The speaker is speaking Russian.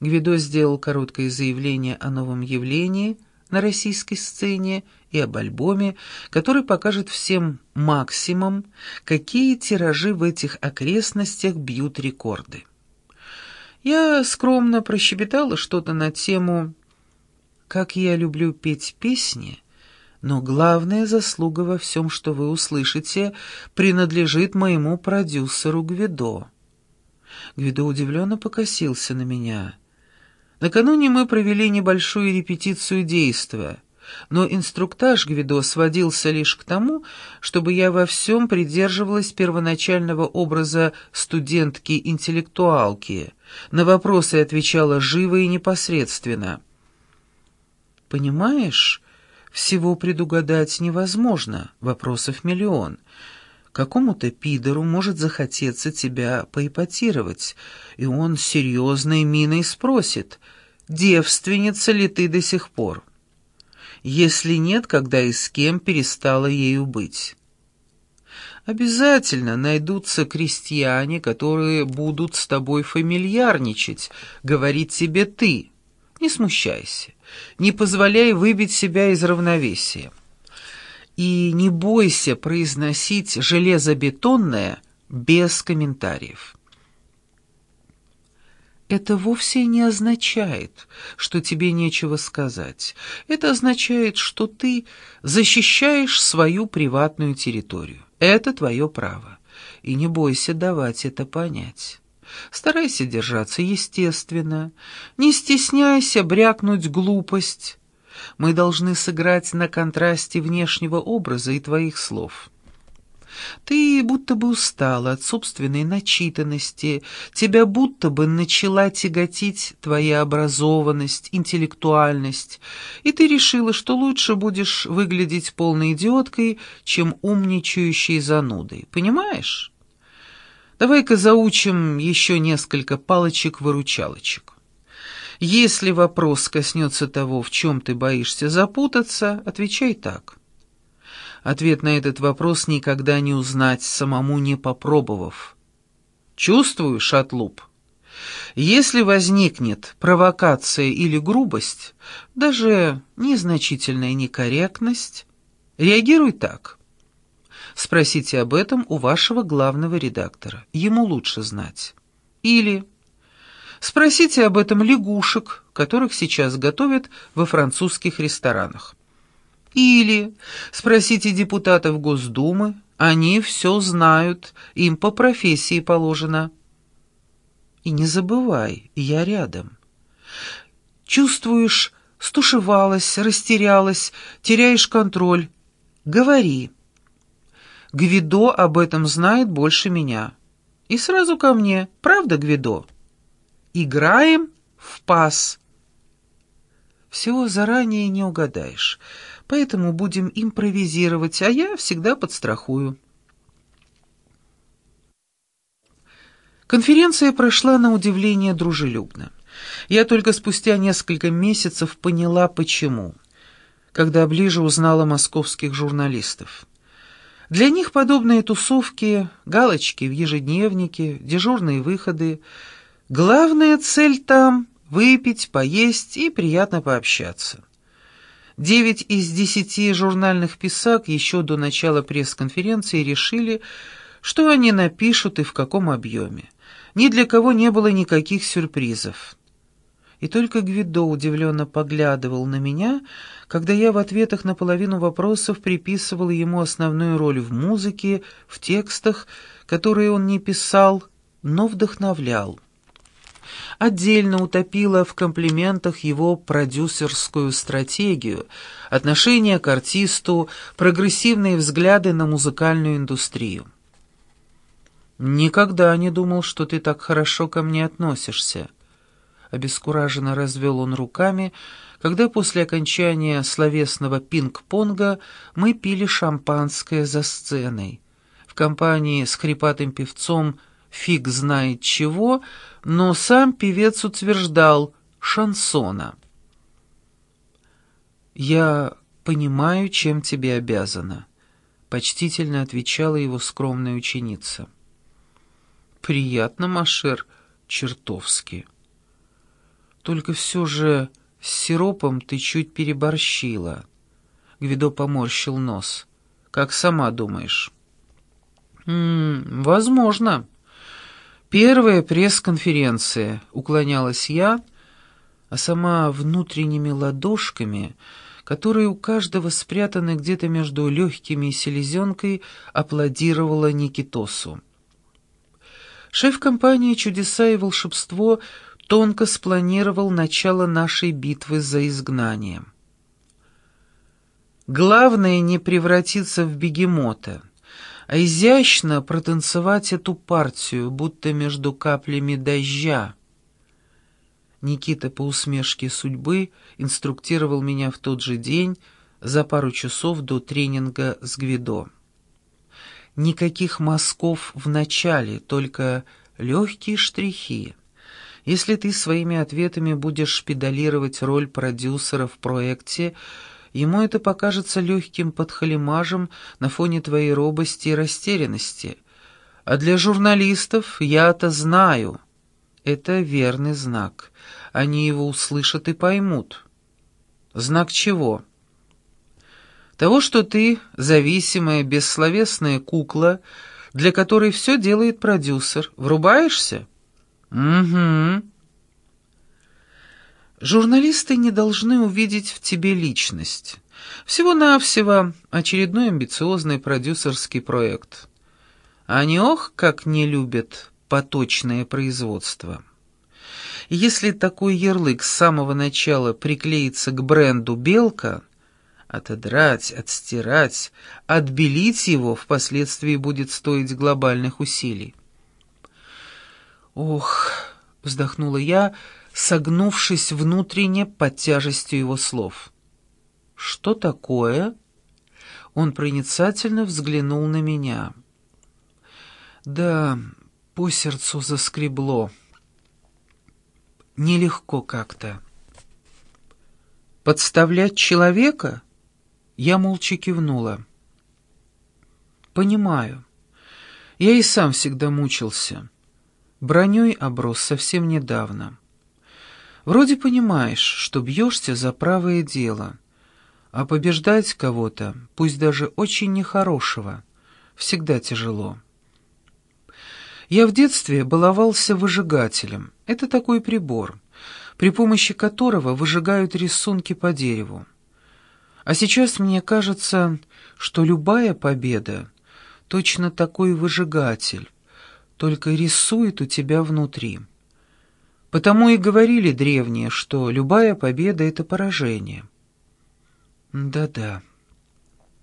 Гвидо сделал короткое заявление о новом явлении на российской сцене и об альбоме, который покажет всем максимум, какие тиражи в этих окрестностях бьют рекорды. Я скромно прощебетала что-то на тему «Как я люблю петь песни», но главная заслуга во всем, что вы услышите, принадлежит моему продюсеру Гвидо. Гвидо удивленно покосился на меня. Накануне мы провели небольшую репетицию действия, но инструктаж Гвидо сводился лишь к тому, чтобы я во всем придерживалась первоначального образа студентки-интеллектуалки, на вопросы отвечала живо и непосредственно. «Понимаешь, всего предугадать невозможно, вопросов миллион. Какому-то пидору может захотеться тебя поипотировать, и он серьезной миной спросит, девственница ли ты до сих пор. Если нет, когда и с кем перестала ею быть. Обязательно найдутся крестьяне, которые будут с тобой фамильярничать, говорить тебе «ты». Не смущайся не позволяй выбить себя из равновесия. И не бойся произносить железобетонное без комментариев. Это вовсе не означает, что тебе нечего сказать. Это означает, что ты защищаешь свою приватную территорию. Это твое право. И не бойся давать это понять. Старайся держаться естественно, не стесняйся брякнуть глупость. Мы должны сыграть на контрасте внешнего образа и твоих слов. Ты будто бы устала от собственной начитанности, тебя будто бы начала тяготить твоя образованность, интеллектуальность, и ты решила, что лучше будешь выглядеть полной идиоткой, чем умничающей занудой. Понимаешь? Давай-ка заучим еще несколько палочек-выручалочек. Если вопрос коснется того, в чем ты боишься запутаться, отвечай так. Ответ на этот вопрос никогда не узнать, самому не попробовав. Чувствуешь, шатлуп? Если возникнет провокация или грубость, даже незначительная некорректность, реагируй так – Спросите об этом у вашего главного редактора. Ему лучше знать. Или спросите об этом лягушек, которых сейчас готовят во французских ресторанах. Или спросите депутатов Госдумы, они все знают, им по профессии положено. И не забывай, я рядом. Чувствуешь, стушевалась, растерялась, теряешь контроль. Говори. Гвидо об этом знает больше меня. И сразу ко мне. Правда, Гвидо? Играем в пас. Всего заранее не угадаешь, поэтому будем импровизировать, а я всегда подстрахую. Конференция прошла на удивление дружелюбно. Я только спустя несколько месяцев поняла, почему, когда ближе узнала московских журналистов. Для них подобные тусовки, галочки в ежедневнике, дежурные выходы. Главная цель там — выпить, поесть и приятно пообщаться. Девять из десяти журнальных писак еще до начала пресс-конференции решили, что они напишут и в каком объеме. Ни для кого не было никаких сюрпризов. И только Гвидо удивленно поглядывал на меня, когда я в ответах на половину вопросов приписывал ему основную роль в музыке, в текстах, которые он не писал, но вдохновлял. Отдельно утопила в комплиментах его продюсерскую стратегию, отношение к артисту, прогрессивные взгляды на музыкальную индустрию. «Никогда не думал, что ты так хорошо ко мне относишься», Обескураженно развел он руками, когда после окончания словесного пинг-понга мы пили шампанское за сценой. В компании с хрипатым певцом фиг знает чего, но сам певец утверждал «шансона». «Я понимаю, чем тебе обязана», — почтительно отвечала его скромная ученица. «Приятно, Машер, чертовски». Только все же с сиропом ты чуть переборщила. Гвидо поморщил нос. Как сама думаешь? «М -м, возможно. Первая пресс-конференция, уклонялась я, а сама внутренними ладошками, которые у каждого спрятаны где-то между легкими и селезенкой, аплодировала Никитосу. Шеф компании «Чудеса и волшебство» тонко спланировал начало нашей битвы за изгнанием. Главное не превратиться в бегемота, а изящно протанцевать эту партию, будто между каплями дождя. Никита по усмешке судьбы инструктировал меня в тот же день за пару часов до тренинга с Гвидо. Никаких мазков в начале, только легкие штрихи. Если ты своими ответами будешь педалировать роль продюсера в проекте, ему это покажется легким подхалимажем на фоне твоей робости и растерянности. А для журналистов я-то знаю. Это верный знак. Они его услышат и поймут. Знак чего? — того, что ты зависимая, бессловесная кукла, для которой все делает продюсер. Врубаешься? Угу. Журналисты не должны увидеть в тебе личность. Всего-навсего очередной амбициозный продюсерский проект. Они ох, как не любят поточное производство. Если такой ярлык с самого начала приклеится к бренду «Белка», Отодрать, отстирать, отбелить его впоследствии будет стоить глобальных усилий. «Ох!» — вздохнула я, согнувшись внутренне под тяжестью его слов. «Что такое?» Он проницательно взглянул на меня. «Да, по сердцу заскребло. Нелегко как-то». «Подставлять человека?» Я молча кивнула. «Понимаю. Я и сам всегда мучился. Броней оброс совсем недавно. Вроде понимаешь, что бьешься за правое дело, а побеждать кого-то, пусть даже очень нехорошего, всегда тяжело. Я в детстве баловался выжигателем. Это такой прибор, при помощи которого выжигают рисунки по дереву. А сейчас мне кажется, что любая победа — точно такой выжигатель, только рисует у тебя внутри. Потому и говорили древние, что любая победа — это поражение. Да-да.